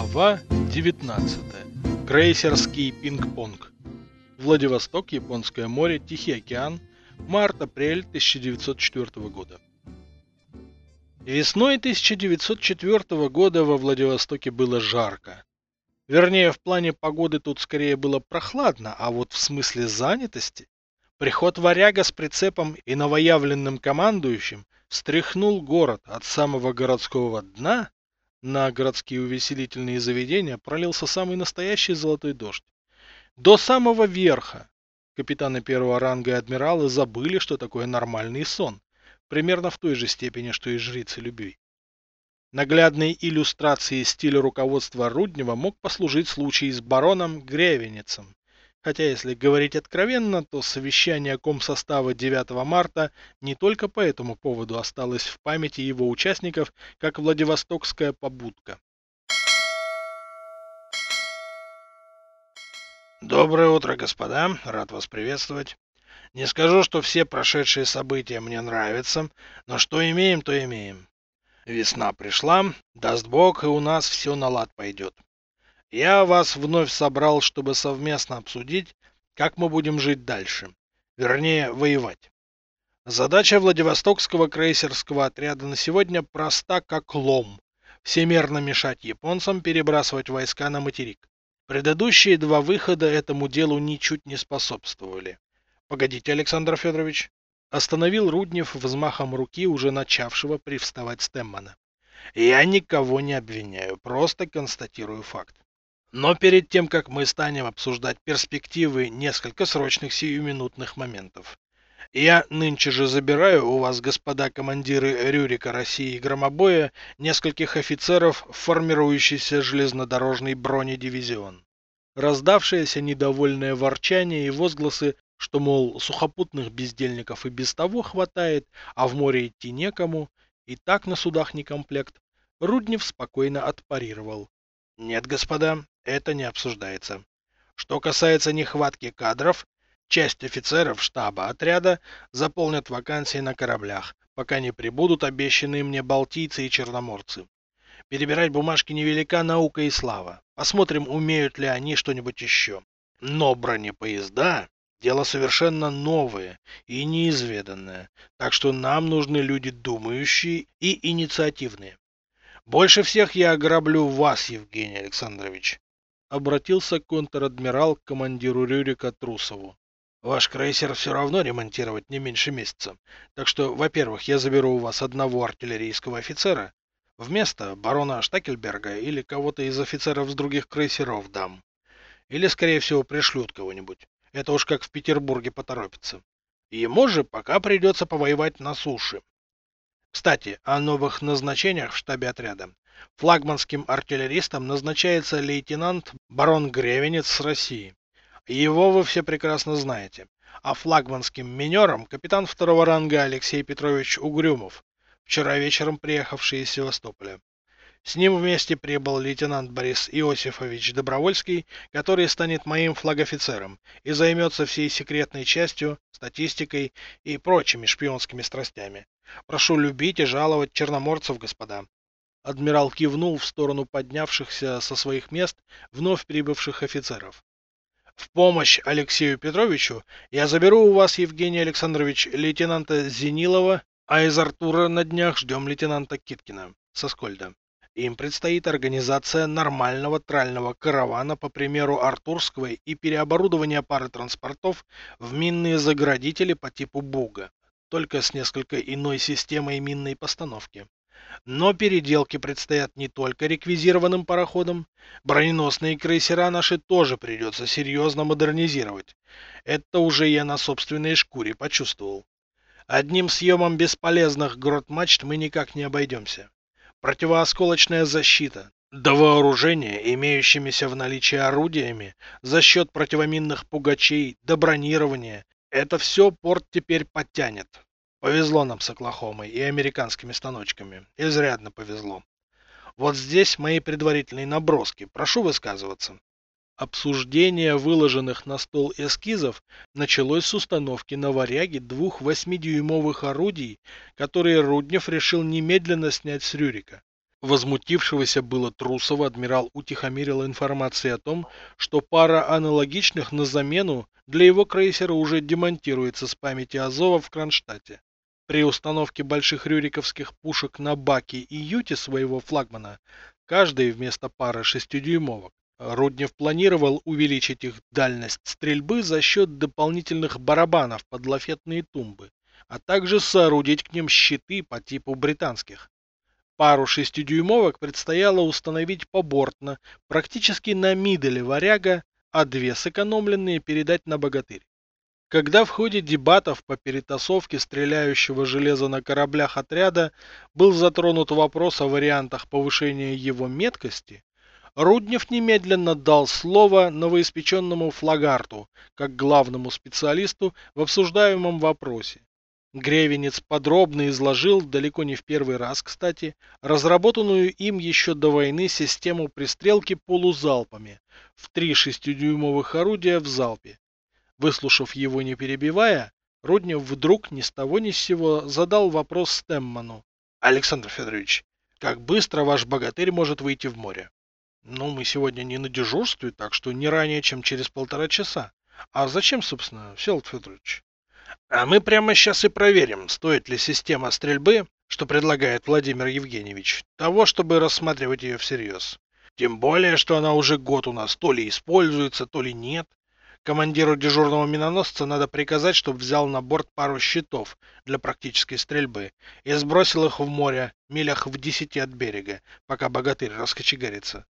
Глава 19. Крейсерский пинг-понг. Владивосток, Японское море, Тихий океан. Март-апрель 1904 года. Весной 1904 года во Владивостоке было жарко. Вернее, в плане погоды тут скорее было прохладно, а вот в смысле занятости приход варяга с прицепом и новоявленным командующим стряхнул город от самого городского дна на городские увеселительные заведения пролился самый настоящий золотой дождь. До самого верха капитаны первого ранга и адмиралы забыли, что такое нормальный сон, примерно в той же степени, что и жрицы любви. Наглядной иллюстрацией стиля руководства Руднева мог послужить случай с бароном Гревеницем, Хотя, если говорить откровенно, то совещание комсостава 9 марта не только по этому поводу осталось в памяти его участников, как Владивостокская побудка. Доброе утро, господа. Рад вас приветствовать. Не скажу, что все прошедшие события мне нравятся, но что имеем, то имеем. Весна пришла, даст бог, и у нас все на лад пойдет. Я вас вновь собрал, чтобы совместно обсудить, как мы будем жить дальше. Вернее, воевать. Задача Владивостокского крейсерского отряда на сегодня проста как лом. Всемерно мешать японцам перебрасывать войска на материк. Предыдущие два выхода этому делу ничуть не способствовали. Погодите, Александр Федорович. Остановил Руднев взмахом руки уже начавшего привставать Стэммана. Я никого не обвиняю, просто констатирую факт. Но перед тем, как мы станем обсуждать перспективы, несколько срочных сиюминутных моментов. Я нынче же забираю у вас, господа командиры Рюрика России и Громобоя, нескольких офицеров в формирующийся железнодорожный бронедивизион. Раздавшееся недовольное ворчание и возгласы, что, мол, сухопутных бездельников и без того хватает, а в море идти некому, и так на судах не комплект, Руднев спокойно отпарировал. Нет, господа, это не обсуждается. Что касается нехватки кадров, часть офицеров штаба отряда заполнят вакансии на кораблях, пока не прибудут обещанные мне балтийцы и черноморцы. Перебирать бумажки невелика наука и слава. Посмотрим, умеют ли они что-нибудь еще. Но бронепоезда – дело совершенно новое и неизведанное, так что нам нужны люди думающие и инициативные. Больше всех я ограблю вас, Евгений Александрович. Обратился контр-адмирал к командиру Рюрика Трусову. Ваш крейсер все равно ремонтировать не меньше месяца. Так что, во-первых, я заберу у вас одного артиллерийского офицера, вместо барона Штакельберга или кого-то из офицеров с других крейсеров дам. Или, скорее всего, пришлют кого-нибудь. Это уж как в Петербурге поторопится. Ему же пока придется повоевать на суше. Кстати, о новых назначениях в штабе отряда. Флагманским артиллеристом назначается лейтенант барон Гревенец с России. Его вы все прекрасно знаете. А флагманским минером капитан второго ранга Алексей Петрович Угрюмов, вчера вечером приехавший из Севастополя. С ним вместе прибыл лейтенант Борис Иосифович Добровольский, который станет моим флагофицером и займется всей секретной частью, статистикой и прочими шпионскими страстями. Прошу любить и жаловать черноморцев, господа. Адмирал кивнул в сторону поднявшихся со своих мест вновь прибывших офицеров. В помощь Алексею Петровичу я заберу у вас, Евгений Александрович, лейтенанта Зенилова, а из Артура на днях ждем лейтенанта Киткина со Скольда. Им предстоит организация нормального трального каравана по примеру Артурского и переоборудование пары транспортов в минные заградители по типу Буга только с несколько иной системой минной постановки. Но переделки предстоят не только реквизированным пароходам. Броненосные крейсера наши тоже придется серьезно модернизировать. Это уже я на собственной шкуре почувствовал. Одним съемом бесполезных грот-мачт мы никак не обойдемся. Противоосколочная защита, до вооружения, имеющимися в наличии орудиями, за счет противоминных пугачей, до бронирования, это все порт теперь подтянет. Повезло нам с Оклахомой и американскими станочками. Изрядно повезло. Вот здесь мои предварительные наброски. Прошу высказываться. Обсуждение выложенных на стол эскизов началось с установки на варяге двух восьмидюймовых орудий, которые Руднев решил немедленно снять с Рюрика. Возмутившегося было Трусова адмирал утихомирил информацией о том, что пара аналогичных на замену для его крейсера уже демонтируется с памяти Азова в Кронштадте. При установке больших рюриковских пушек на баке и юте своего флагмана, каждый вместо пары шестидюймовок, Руднев планировал увеличить их дальность стрельбы за счет дополнительных барабанов под лафетные тумбы, а также соорудить к ним щиты по типу британских. Пару шестидюймовок предстояло установить побортно, практически на миделе варяга, а две сэкономленные передать на богатырь. Когда в ходе дебатов по перетасовке стреляющего железа на кораблях отряда был затронут вопрос о вариантах повышения его меткости, Руднев немедленно дал слово новоиспеченному флагарту, как главному специалисту в обсуждаемом вопросе. Гревенец подробно изложил, далеко не в первый раз, кстати, разработанную им еще до войны систему пристрелки полузалпами в три шестидюймовых орудия в залпе. Выслушав его не перебивая, Руднев вдруг ни с того ни с сего задал вопрос Стемману. «Александр Федорович, как быстро ваш богатырь может выйти в море?» «Ну, мы сегодня не на дежурстве, так что не ранее, чем через полтора часа. А зачем, собственно, Всеволод Федорович?» А мы прямо сейчас и проверим, стоит ли система стрельбы, что предлагает Владимир Евгеньевич, того, чтобы рассматривать ее всерьез. Тем более, что она уже год у нас то ли используется, то ли нет. Командиру дежурного миноносца надо приказать, чтобы взял на борт пару щитов для практической стрельбы и сбросил их в море, милях в десяти от берега, пока богатырь раскочегарится.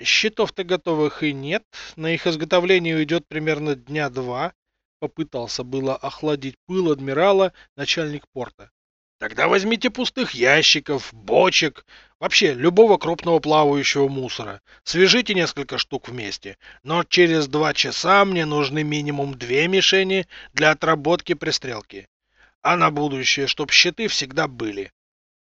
Щитов-то готовых и нет, на их изготовление уйдет примерно дня два, Попытался было охладить пыл адмирала начальник порта. Тогда возьмите пустых ящиков, бочек, вообще любого крупного плавающего мусора. Свяжите несколько штук вместе. Но через два часа мне нужны минимум две мишени для отработки пристрелки. А на будущее, чтоб щиты всегда были.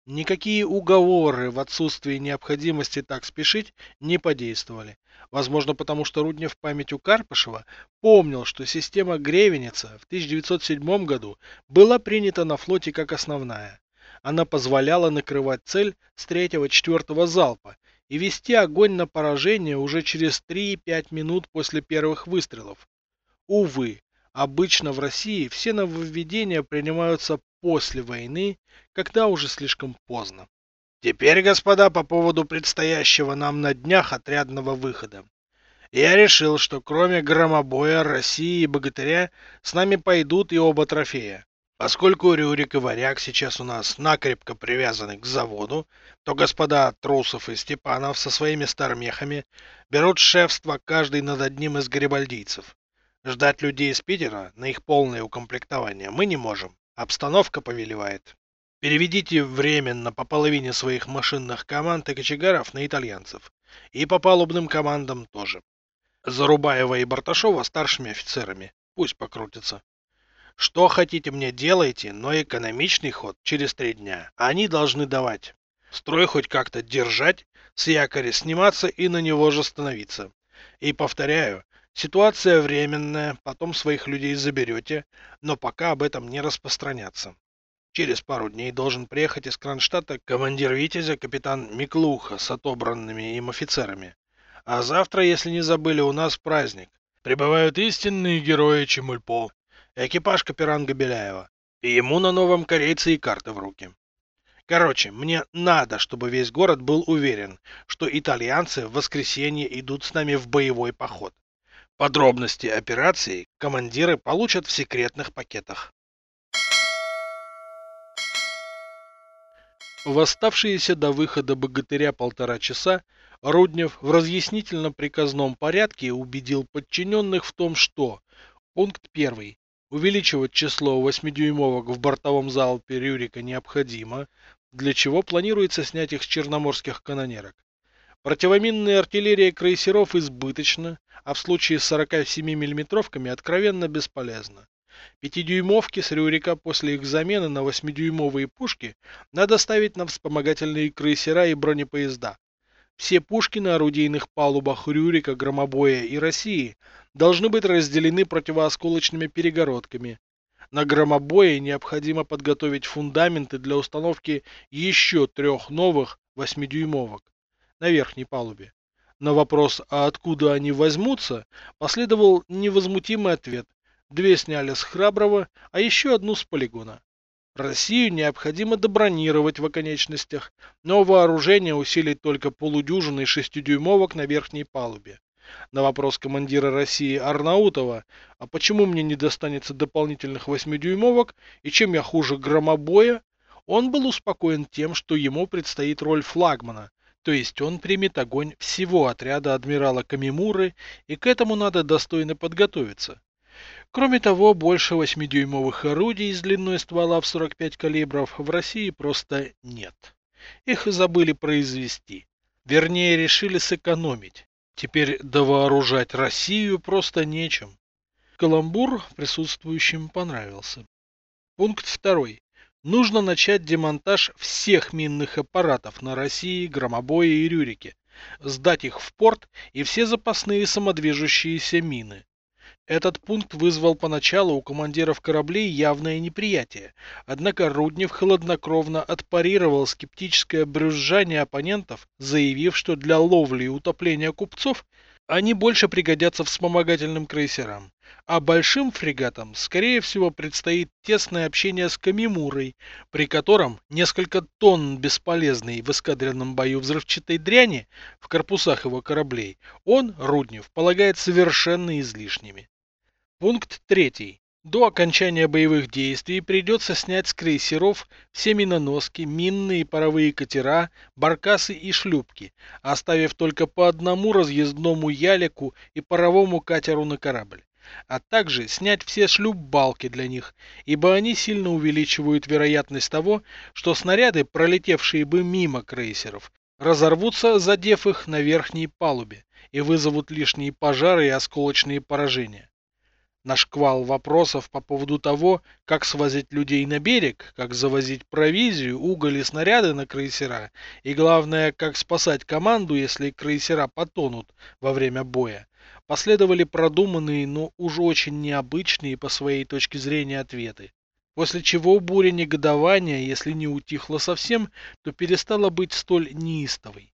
Никакие уговоры в отсутствии необходимости так спешить не подействовали. Возможно, потому что Руднев памятью Карпышева помнил, что система Гревеница в 1907 году была принята на флоте как основная. Она позволяла накрывать цель с третьего-четвертого залпа и вести огонь на поражение уже через 3-5 минут после первых выстрелов. Увы, обычно в России все нововведения принимаются после войны, когда уже слишком поздно. Теперь, господа, по поводу предстоящего нам на днях отрядного выхода. Я решил, что кроме громобоя, России и богатыря, с нами пойдут и оба трофея. Поскольку Рюрик и Варяг сейчас у нас накрепко привязаны к заводу, то господа Трусов и Степанов со своими стармехами берут шефство каждый над одним из гарибальдийцев. Ждать людей из Питера на их полное укомплектование мы не можем. Обстановка повелевает. Переведите временно по половине своих машинных команд и кочегаров на итальянцев. И по палубным командам тоже. Зарубаева и Барташова старшими офицерами. Пусть покрутятся. Что хотите мне делайте, но экономичный ход через три дня они должны давать. Строй хоть как-то держать, с якоря сниматься и на него же становиться. И повторяю, Ситуация временная, потом своих людей заберете, но пока об этом не распространяться. Через пару дней должен приехать из Кронштадта командир Витязя капитан Миклуха с отобранными им офицерами. А завтра, если не забыли, у нас праздник. Прибывают истинные герои Чемульпо. Экипаж Каперанга Беляева. И ему на новом корейце и карты в руки. Короче, мне надо, чтобы весь город был уверен, что итальянцы в воскресенье идут с нами в боевой поход. Подробности операции командиры получат в секретных пакетах. В оставшиеся до выхода богатыря полтора часа Руднев в разъяснительно-приказном порядке убедил подчиненных в том, что пункт первый увеличивать число 8-дюймовок в бортовом залпе Рюрика необходимо, для чего планируется снять их с черноморских канонерок. Противоминная артиллерия крейсеров избыточна, а в случае с 47 миллиметровками откровенно бесполезна. Пятидюймовки с Рюрика после их замены на 8-дюймовые пушки надо ставить на вспомогательные крейсера и бронепоезда. Все пушки на орудийных палубах Рюрика, Громобоя и России должны быть разделены противоосколочными перегородками. На громобое необходимо подготовить фундаменты для установки еще трех новых 8-дюймовок на верхней палубе. На вопрос, а откуда они возьмутся, последовал невозмутимый ответ. Две сняли с Храброго, а еще одну с полигона. Россию необходимо добронировать в оконечностях, но вооружение усилить только полудюжиной шестидюймовок на верхней палубе. На вопрос командира России Арнаутова, а почему мне не достанется дополнительных восьмидюймовок и чем я хуже громобоя, он был успокоен тем, что ему предстоит роль флагмана, то есть он примет огонь всего отряда адмирала Камимуры, и к этому надо достойно подготовиться. Кроме того, больше 8-дюймовых орудий с длиной ствола в 45 калибров в России просто нет. Их забыли произвести. Вернее, решили сэкономить. Теперь довооружать Россию просто нечем. Каламбур присутствующим понравился. Пункт второй. Нужно начать демонтаж всех минных аппаратов на России, Громобое и Рюрике, сдать их в порт и все запасные самодвижущиеся мины. Этот пункт вызвал поначалу у командиров кораблей явное неприятие, однако Руднев хладнокровно отпарировал скептическое брюзжание оппонентов, заявив, что для ловли и утопления купцов они больше пригодятся вспомогательным крейсерам, а большим фрегатам, скорее всего, предстоит тесное общение с Камимурой, при котором несколько тонн бесполезной в эскадренном бою взрывчатой дряни в корпусах его кораблей он, Руднев, полагает совершенно излишними. Пункт 3. До окончания боевых действий придется снять с крейсеров все миноноски, минные паровые катера, баркасы и шлюпки, оставив только по одному разъездному ялику и паровому катеру на корабль, а также снять все шлюп-балки для них, ибо они сильно увеличивают вероятность того, что снаряды, пролетевшие бы мимо крейсеров, разорвутся, задев их на верхней палубе и вызовут лишние пожары и осколочные поражения на шквал вопросов по поводу того, как свозить людей на берег, как завозить провизию, уголь и снаряды на крейсера, и главное, как спасать команду, если крейсера потонут во время боя, последовали продуманные, но уже очень необычные по своей точке зрения ответы. После чего буря негодования, если не утихла совсем, то перестала быть столь неистовой.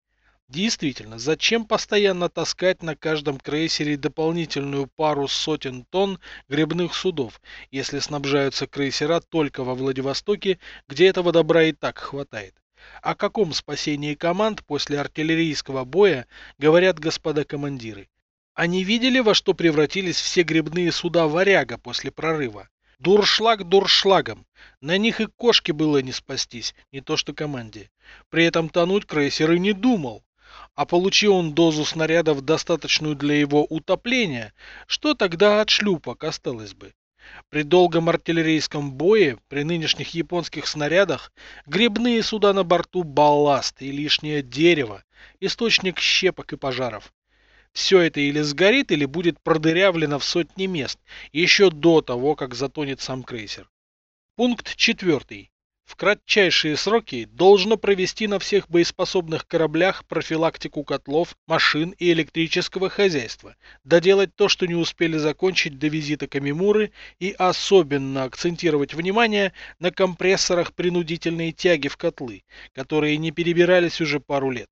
Действительно, зачем постоянно таскать на каждом крейсере дополнительную пару сотен тонн гребных судов, если снабжаются крейсера только во Владивостоке, где этого добра и так хватает? О каком спасении команд после артиллерийского боя говорят господа командиры? Они видели, во что превратились все гребные суда «Варяга» после прорыва? Дуршлаг дуршлагом. На них и кошки было не спастись, не то что команде. При этом тонуть крейсер и не думал. А получил он дозу снарядов, достаточную для его утопления, что тогда от шлюпок осталось бы? При долгом артиллерийском бое, при нынешних японских снарядах, грибные суда на борту балласт и лишнее дерево, источник щепок и пожаров. Все это или сгорит, или будет продырявлено в сотни мест, еще до того, как затонет сам крейсер. Пункт четвертый в кратчайшие сроки должно провести на всех боеспособных кораблях профилактику котлов, машин и электрического хозяйства, доделать то, что не успели закончить до визита Камимуры и особенно акцентировать внимание на компрессорах принудительной тяги в котлы, которые не перебирались уже пару лет.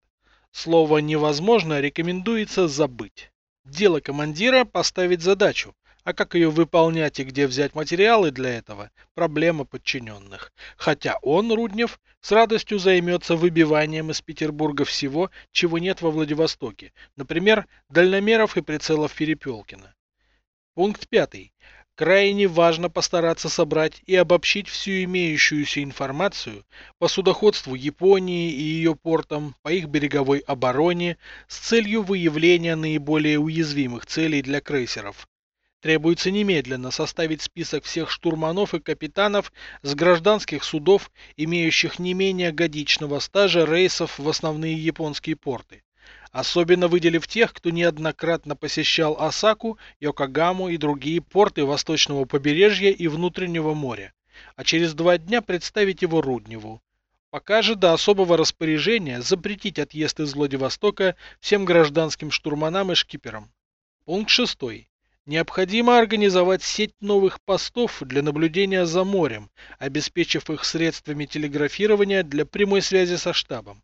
Слово «невозможно» рекомендуется забыть. Дело командира поставить задачу, а как ее выполнять и где взять материалы для этого – проблема подчиненных. Хотя он, Руднев, с радостью займется выбиванием из Петербурга всего, чего нет во Владивостоке. Например, дальномеров и прицелов Перепелкина. Пункт пятый. Крайне важно постараться собрать и обобщить всю имеющуюся информацию по судоходству Японии и ее портам, по их береговой обороне, с целью выявления наиболее уязвимых целей для крейсеров, Требуется немедленно составить список всех штурманов и капитанов с гражданских судов, имеющих не менее годичного стажа рейсов в основные японские порты. Особенно выделив тех, кто неоднократно посещал Осаку, Йокогаму и другие порты восточного побережья и внутреннего моря, а через два дня представить его Рудневу. Пока же до особого распоряжения запретить отъезд из Владивостока всем гражданским штурманам и шкиперам. Пункт 6. Необходимо организовать сеть новых постов для наблюдения за морем, обеспечив их средствами телеграфирования для прямой связи со штабом.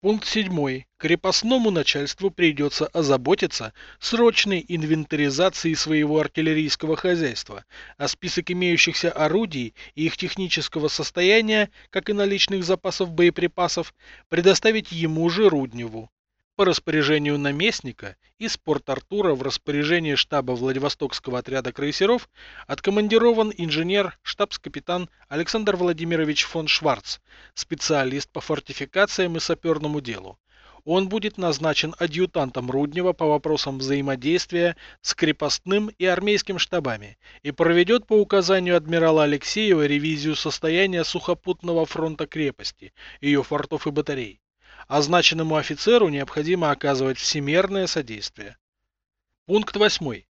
Пункт 7. Крепостному начальству придется озаботиться срочной инвентаризацией своего артиллерийского хозяйства, а список имеющихся орудий и их технического состояния, как и наличных запасов боеприпасов, предоставить ему же Рудневу по распоряжению наместника из Порт-Артура в распоряжение штаба Владивостокского отряда крейсеров откомандирован инженер, штабс-капитан Александр Владимирович фон Шварц, специалист по фортификациям и саперному делу. Он будет назначен адъютантом Руднева по вопросам взаимодействия с крепостным и армейским штабами и проведет по указанию адмирала Алексеева ревизию состояния сухопутного фронта крепости, ее фортов и батарей. Означенному офицеру необходимо оказывать всемерное содействие. Пункт 8.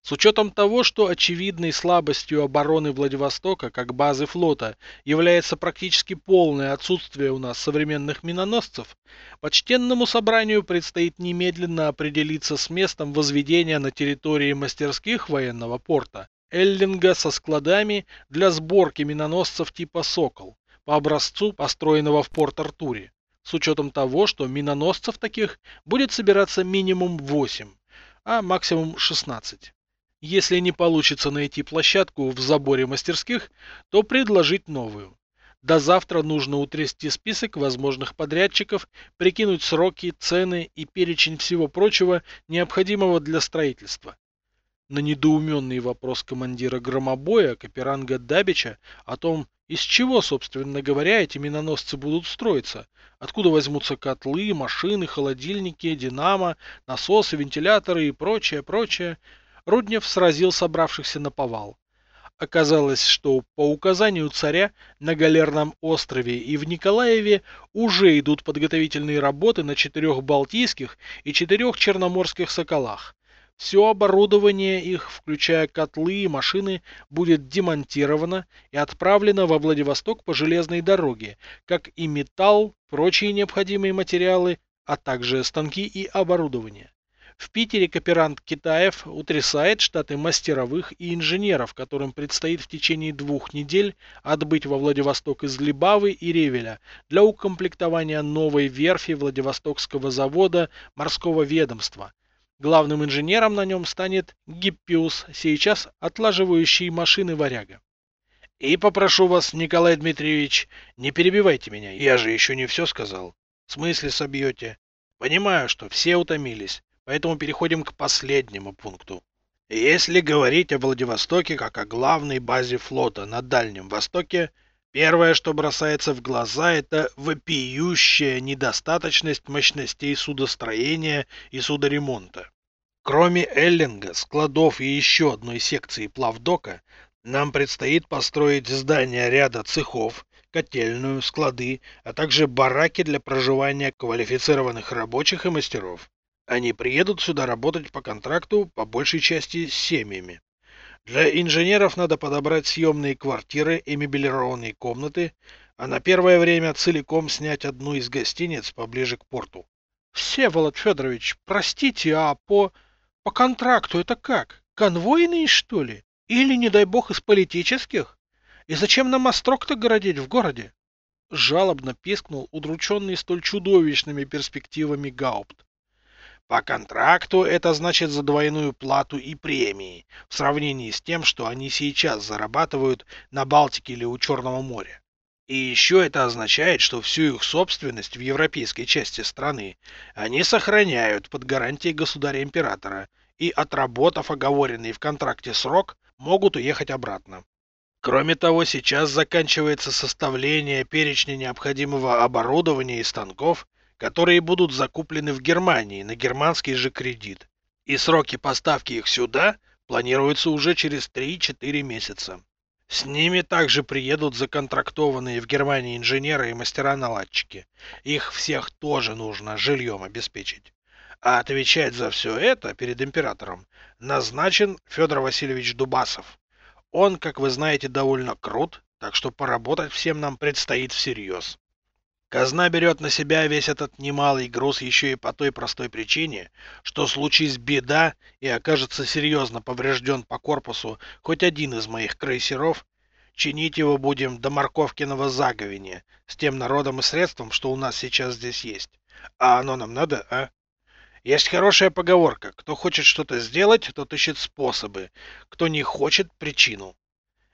С учетом того, что очевидной слабостью обороны Владивостока как базы флота является практически полное отсутствие у нас современных миноносцев, почтенному собранию предстоит немедленно определиться с местом возведения на территории мастерских военного порта Эллинга со складами для сборки миноносцев типа «Сокол» по образцу, построенного в Порт-Артуре с учетом того, что миноносцев таких будет собираться минимум 8, а максимум 16. Если не получится найти площадку в заборе мастерских, то предложить новую. До завтра нужно утрясти список возможных подрядчиков, прикинуть сроки, цены и перечень всего прочего, необходимого для строительства. На недоуменный вопрос командира громобоя Каперанга Дабича о том, из чего, собственно говоря, эти миноносцы будут строиться? Откуда возьмутся котлы, машины, холодильники, динамо, насосы, вентиляторы и прочее, прочее? Руднев сразил собравшихся на повал. Оказалось, что по указанию царя на Галерном острове и в Николаеве уже идут подготовительные работы на четырех Балтийских и четырех Черноморских соколах. Все оборудование их, включая котлы и машины, будет демонтировано и отправлено во Владивосток по железной дороге, как и металл, прочие необходимые материалы, а также станки и оборудование. В Питере кооперант Китаев утрясает штаты мастеровых и инженеров, которым предстоит в течение двух недель отбыть во Владивосток из Либавы и Ревеля для укомплектования новой верфи Владивостокского завода морского ведомства, Главным инженером на нем станет Гиппиус, сейчас отлаживающий машины варяга. И попрошу вас, Николай Дмитриевич, не перебивайте меня, я же еще не все сказал. В смысле собьете? Понимаю, что все утомились, поэтому переходим к последнему пункту. Если говорить о Владивостоке как о главной базе флота на Дальнем Востоке, первое, что бросается в глаза, это вопиющая недостаточность мощностей судостроения и судоремонта. Кроме Эллинга, складов и еще одной секции плавдока, нам предстоит построить здание ряда цехов, котельную, склады, а также бараки для проживания квалифицированных рабочих и мастеров. Они приедут сюда работать по контракту, по большей части с семьями. Для инженеров надо подобрать съемные квартиры и мебелированные комнаты, а на первое время целиком снять одну из гостиниц поближе к порту. Всеволод Федорович, простите, а по... По контракту это как? Конвойные, что ли? Или, не дай бог, из политических? И зачем нам острог-то городить в городе? Жалобно пискнул удрученный столь чудовищными перспективами Гаупт. По контракту это значит за двойную плату и премии, в сравнении с тем, что они сейчас зарабатывают на Балтике или у Черного моря. И еще это означает, что всю их собственность в европейской части страны они сохраняют под гарантией государя-императора и, отработав оговоренный в контракте срок, могут уехать обратно. Кроме того, сейчас заканчивается составление перечня необходимого оборудования и станков, которые будут закуплены в Германии на германский же кредит. И сроки поставки их сюда планируются уже через 3-4 месяца. С ними также приедут законтрактованные в Германии инженеры и мастера-наладчики. Их всех тоже нужно жильем обеспечить. А отвечать за все это перед императором назначен Федор Васильевич Дубасов. Он, как вы знаете, довольно крут, так что поработать всем нам предстоит всерьез. Казна берет на себя весь этот немалый груз еще и по той простой причине, что случись беда и окажется серьезно поврежден по корпусу хоть один из моих крейсеров, чинить его будем до морковкиного заговения с тем народом и средством, что у нас сейчас здесь есть. А оно нам надо, а? Есть хорошая поговорка. Кто хочет что-то сделать, тот ищет способы. Кто не хочет, причину.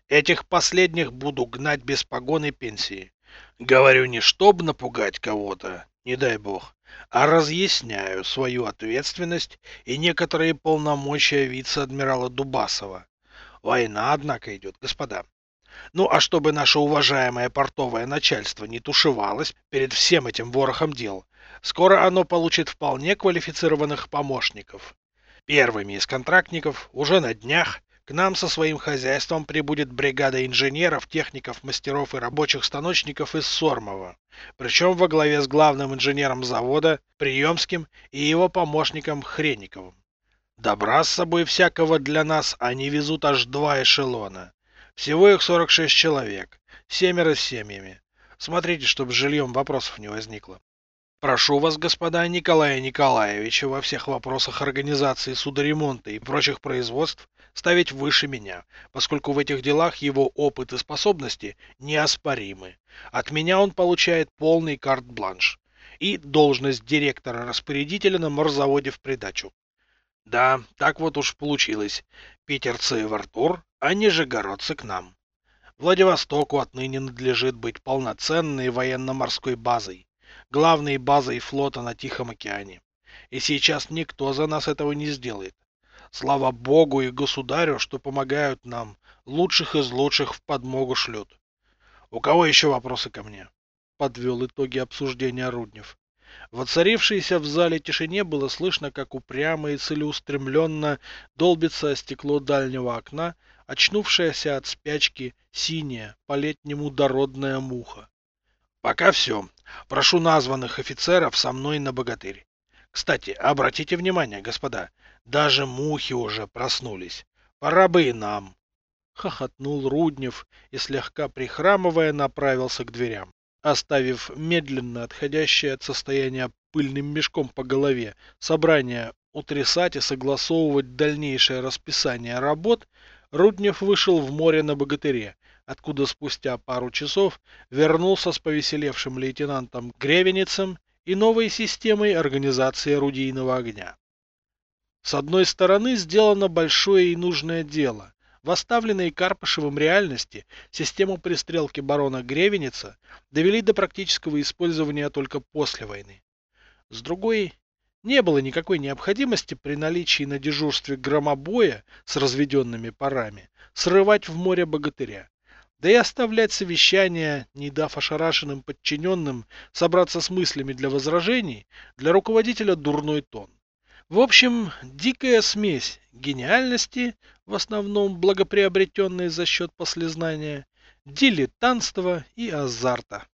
Этих последних буду гнать без погоны пенсии. Говорю не чтобы напугать кого-то, не дай бог, а разъясняю свою ответственность и некоторые полномочия вице-адмирала Дубасова. Война, однако, идет, господа. Ну а чтобы наше уважаемое портовое начальство не тушевалось перед всем этим ворохом дел, скоро оно получит вполне квалифицированных помощников. Первыми из контрактников уже на днях к нам со своим хозяйством прибудет бригада инженеров, техников, мастеров и рабочих станочников из Сормова, причем во главе с главным инженером завода Приемским и его помощником Хренниковым. Добра с собой всякого для нас они везут аж два эшелона. Всего их 46 человек, семеро с семьями. Смотрите, чтобы с жильем вопросов не возникло. Прошу вас, господа Николая Николаевича, во всех вопросах организации судоремонта и прочих производств ставить выше меня, поскольку в этих делах его опыт и способности неоспоримы. От меня он получает полный карт-бланш и должность директора-распорядителя на морзаводе в придачу. Да, так вот уж получилось. Питерцы в Артур, а нижегородцы к нам. Владивостоку отныне надлежит быть полноценной военно-морской базой, главной базой флота на Тихом океане. И сейчас никто за нас этого не сделает. Слава Богу и государю, что помогают нам. Лучших из лучших в подмогу шлют. У кого еще вопросы ко мне? Подвел итоги обсуждения Руднев. В оцарившейся в зале тишине было слышно, как упрямо и целеустремленно долбится о стекло дальнего окна, очнувшаяся от спячки синяя, по-летнему дородная муха. Пока все. Прошу названных офицеров со мной на богатырь. Кстати, обратите внимание, господа, даже мухи уже проснулись. Пора бы и нам. Хохотнул Руднев и, слегка прихрамывая, направился к дверям. Оставив медленно отходящее от состояния пыльным мешком по голове собрание утрясать и согласовывать дальнейшее расписание работ, Руднев вышел в море на богатыре, откуда спустя пару часов вернулся с повеселевшим лейтенантом Гревеницем и новой системой организации орудийного огня. С одной стороны, сделано большое и нужное дело. В оставленной Карпышевым реальности систему пристрелки барона Гревеница довели до практического использования только после войны. С другой, не было никакой необходимости при наличии на дежурстве громобоя с разведенными парами срывать в море богатыря. Да и оставлять совещание, не дав ошарашенным подчиненным собраться с мыслями для возражений, для руководителя дурной тон. В общем, дикая смесь гениальности, в основном благоприобретенной за счет послезнания, дилетантства и азарта.